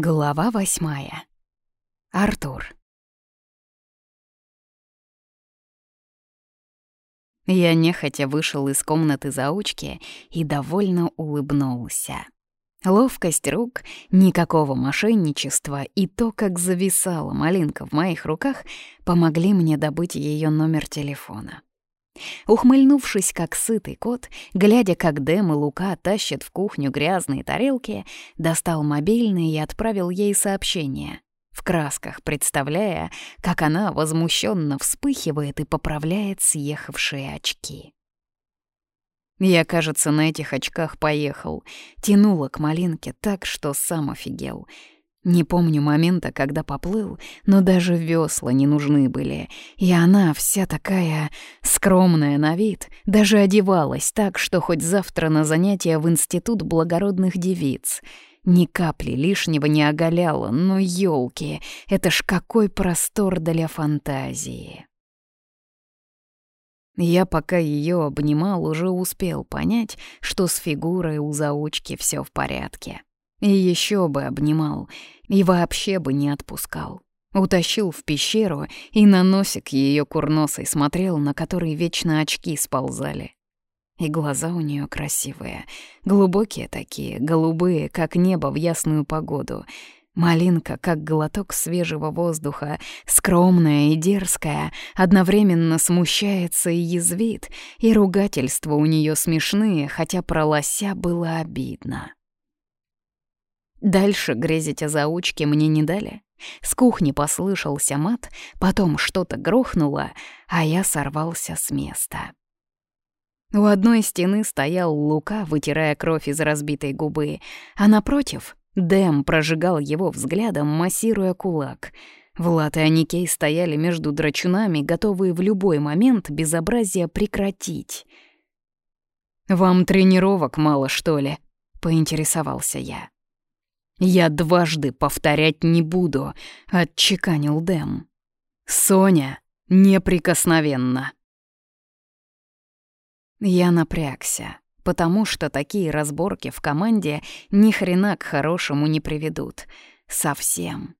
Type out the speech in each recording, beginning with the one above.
Глава восьмая. Артур. Я нехотя вышел из комнаты заучки и довольно улыбнулся. Ловкость рук, никакого мошенничества и то, как зависала малинка в моих руках, помогли мне добыть ее номер телефона. Ухмыльнувшись, как сытый кот, глядя, как Дэм и Лука тащат в кухню грязные тарелки, достал мобильный и отправил ей сообщение, в красках представляя, как она возмущенно вспыхивает и поправляет съехавшие очки. Я, кажется, на этих очках поехал, тянула к малинке так, что сам офигел — не помню момента, когда поплыл, но даже весла не нужны были, и она вся такая скромная на вид, даже одевалась так, что хоть завтра на занятия в институт благородных девиц. Ни капли лишнего не оголяла, но ёлки, это ж какой простор для фантазии. Я пока ее обнимал, уже успел понять, что с фигурой у заучки все в порядке. И еще бы обнимал, и вообще бы не отпускал. Утащил в пещеру и на носик ее курносой смотрел, на который вечно очки сползали. И глаза у нее красивые, глубокие такие, голубые, как небо в ясную погоду. Малинка, как глоток свежего воздуха, скромная и дерзкая, одновременно смущается и язвит, и ругательства у нее смешные, хотя про лося было обидно. Дальше грезить о заучке мне не дали. С кухни послышался мат, потом что-то грохнуло, а я сорвался с места. У одной стены стоял Лука, вытирая кровь из разбитой губы, а напротив Дэм прожигал его взглядом, массируя кулак. Влад и Аникей стояли между драчунами, готовые в любой момент безобразие прекратить. «Вам тренировок мало, что ли?» — поинтересовался я. «Я дважды повторять не буду», — отчеканил Дэм. «Соня неприкосновенна». Я напрягся, потому что такие разборки в команде ни хрена к хорошему не приведут. Совсем.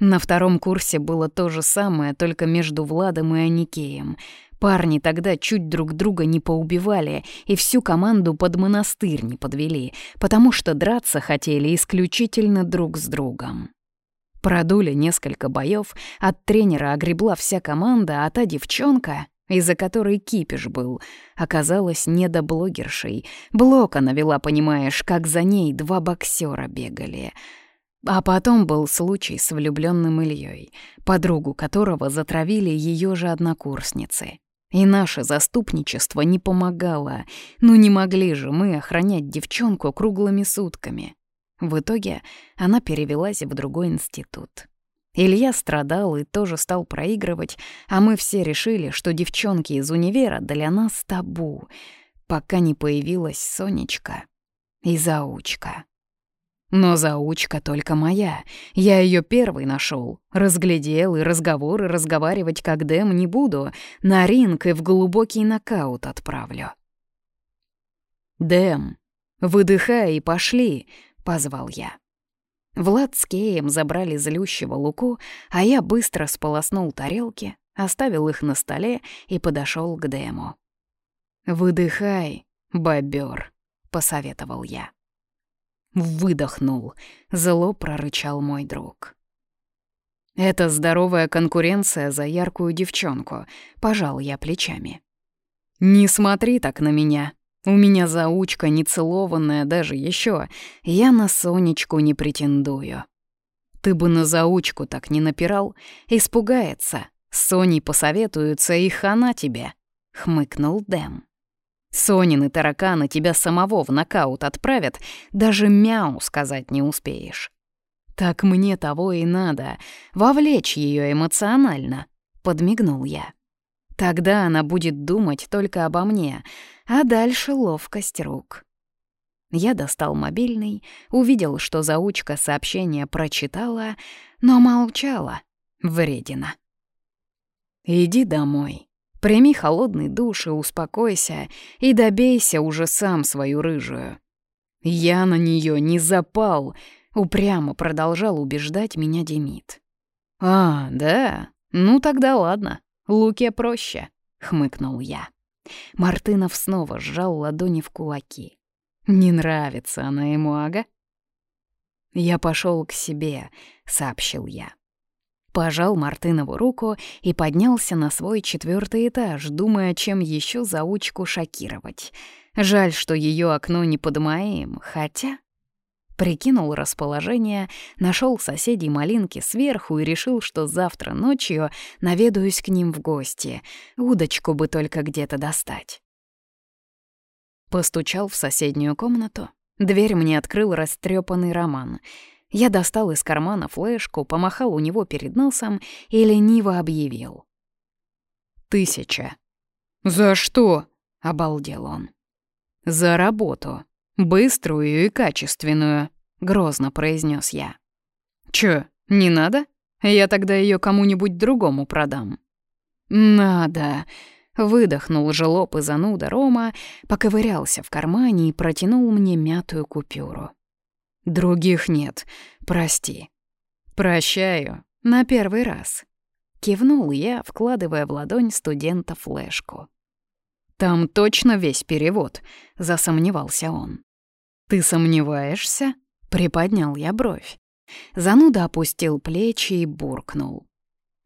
На втором курсе было то же самое, только между Владом и Аникеем. Парни тогда чуть друг друга не поубивали и всю команду под монастырь не подвели, потому что драться хотели исключительно друг с другом. Продули несколько боев, от тренера огребла вся команда, а та девчонка, из-за которой кипиш был, оказалась недоблогершей. Блока навела, понимаешь, как за ней два боксера бегали. А потом был случай с влюбленным Ильей, подругу которого затравили ее же однокурсницы. И наше заступничество не помогало. Ну не могли же мы охранять девчонку круглыми сутками. В итоге она перевелась в другой институт. Илья страдал и тоже стал проигрывать, а мы все решили, что девчонки из универа для нас табу, пока не появилась Сонечка и заучка. Но заучка только моя. Я ее первый нашел, разглядел и разговоры разговаривать как Дэм не буду. На ринг и в глубокий нокаут отправлю. «Дэм, выдыхай и пошли», — позвал я. Влад с Кеем забрали злющего луку, а я быстро сполоснул тарелки, оставил их на столе и подошел к Дэму. «Выдыхай, бобер», — посоветовал я. Выдохнул, зло прорычал мой друг. Это здоровая конкуренция за яркую девчонку, пожал я плечами. Не смотри так на меня. У меня заучка нецелованная даже еще. Я на Сонечку не претендую. Ты бы на заучку так не напирал, испугается. С Соней посоветуются, и хана тебе, хмыкнул Дэм. Сонины тараканы тебя самого в нокаут отправят, даже мяу сказать не успеешь. Так мне того и надо, вовлечь ее эмоционально, подмигнул я. Тогда она будет думать только обо мне, а дальше ловкость рук. Я достал мобильный, увидел, что заучка сообщение прочитала, но молчала. Вредина. «Иди домой», Прими холодный душ и успокойся, и добейся уже сам свою рыжую. Я на нее не запал, Упрямо продолжал убеждать меня Демид. «А, да? Ну тогда ладно. Луке проще», — хмыкнул я. Мартынов снова сжал ладони в кулаки. «Не нравится она ему, ага?» «Я пошел к себе», — сообщил я. Пожал Мартынову руку и поднялся на свой четвертый этаж, думая, чем еще заучку шокировать. Жаль, что ее окно не под моим, хотя... Прикинул расположение, нашел соседей малинки сверху и решил, что завтра ночью наведаюсь к ним в гости. Удочку бы только где-то достать. Постучал в соседнюю комнату. Дверь мне открыл растрепанный Роман. Я достал из кармана флешку, помахал у него перед носом и лениво объявил. «Тысяча». «За что?» — обалдел он. «За работу», «Быструю и качественную», — грозно произнес я. «Чё, не надо? Я тогда ее кому-нибудь другому продам». «Надо», — выдохнул желоб и зануда Рома, поковырялся в кармане и протянул мне мятую купюру. «Других нет, прости». «Прощаю, на первый раз», — кивнул я, вкладывая в ладонь студента флешку. «Там точно весь перевод», — засомневался он. «Ты сомневаешься?» — приподнял я бровь. Зануда опустил плечи и буркнул.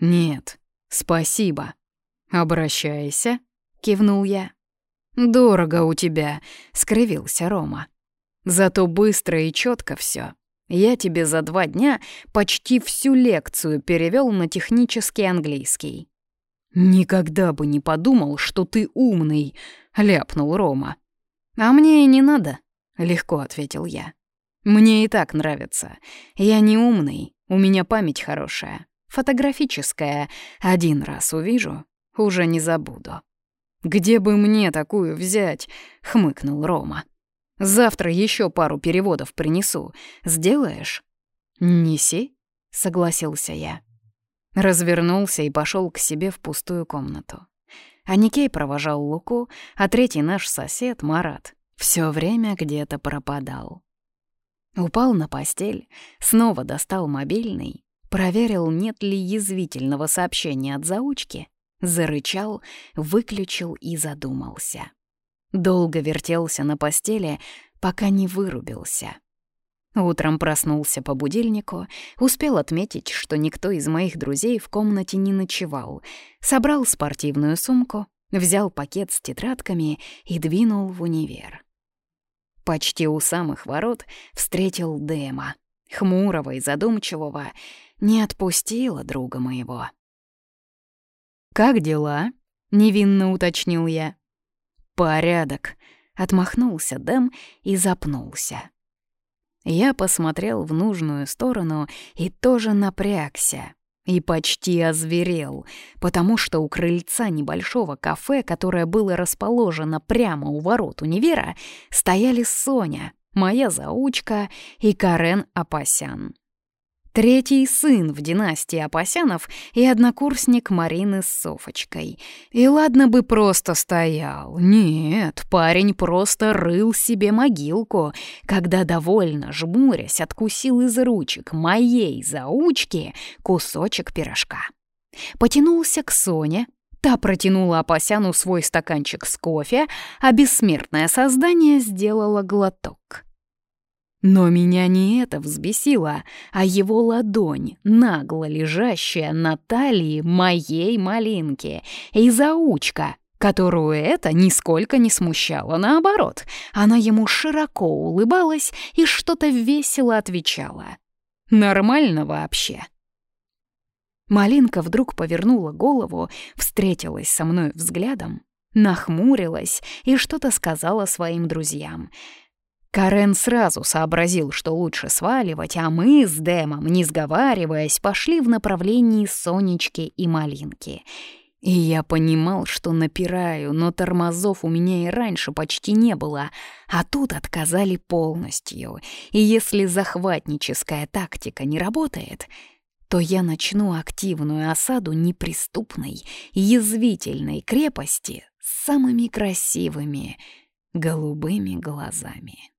«Нет, спасибо». «Обращайся», — кивнул я. «Дорого у тебя», — скривился Рома. «Зато быстро и четко все. Я тебе за два дня почти всю лекцию перевел на технический английский». «Никогда бы не подумал, что ты умный», — ляпнул Рома. «А мне и не надо», — легко ответил я. «Мне и так нравится. Я не умный, у меня память хорошая, фотографическая. Один раз увижу, уже не забуду». «Где бы мне такую взять?» — хмыкнул Рома. «Завтра еще пару переводов принесу. Сделаешь?» «Неси», — согласился я. Развернулся и пошел к себе в пустую комнату. А Никей провожал Луку, а третий наш сосед, Марат, все время где-то пропадал. Упал на постель, снова достал мобильный, проверил, нет ли язвительного сообщения от заучки, зарычал, выключил и задумался. Долго вертелся на постели, пока не вырубился. Утром проснулся по будильнику, успел отметить, что никто из моих друзей в комнате не ночевал, собрал спортивную сумку, взял пакет с тетрадками и двинул в универ. Почти у самых ворот встретил Дэма, хмурого и задумчивого, не отпустила друга моего. «Как дела?» — невинно уточнил я. «Порядок», — отмахнулся Дэм и запнулся. Я посмотрел в нужную сторону и тоже напрягся. И почти озверел, потому что у крыльца небольшого кафе, которое было расположено прямо у ворот универа, стояли Соня, моя заучка и Карен Апасян. Третий сын в династии Апасянов и однокурсник Марины с Софочкой. И ладно бы просто стоял. Нет, парень просто рыл себе могилку, когда довольно жмурясь откусил из ручек моей заучки кусочек пирожка. Потянулся к Соне, Та протянула Апасяну свой стаканчик с кофе, а бессмертное создание сделало глоток. Но меня не это взбесило, а его ладонь, нагло лежащая на талии моей малинки, и заучка, которую это нисколько не смущало, наоборот. Она ему широко улыбалась и что-то весело отвечала. Нормально вообще. Малинка вдруг повернула голову, встретилась со мной взглядом, нахмурилась и что-то сказала своим друзьям — Карен сразу сообразил, что лучше сваливать, а мы с Дэмом, не сговариваясь, пошли в направлении Сонечки и Малинки. И я понимал, что напираю, но тормозов у меня и раньше почти не было, а тут отказали полностью. И если захватническая тактика не работает, то я начну активную осаду неприступной, язвительной крепости с самыми красивыми голубыми глазами.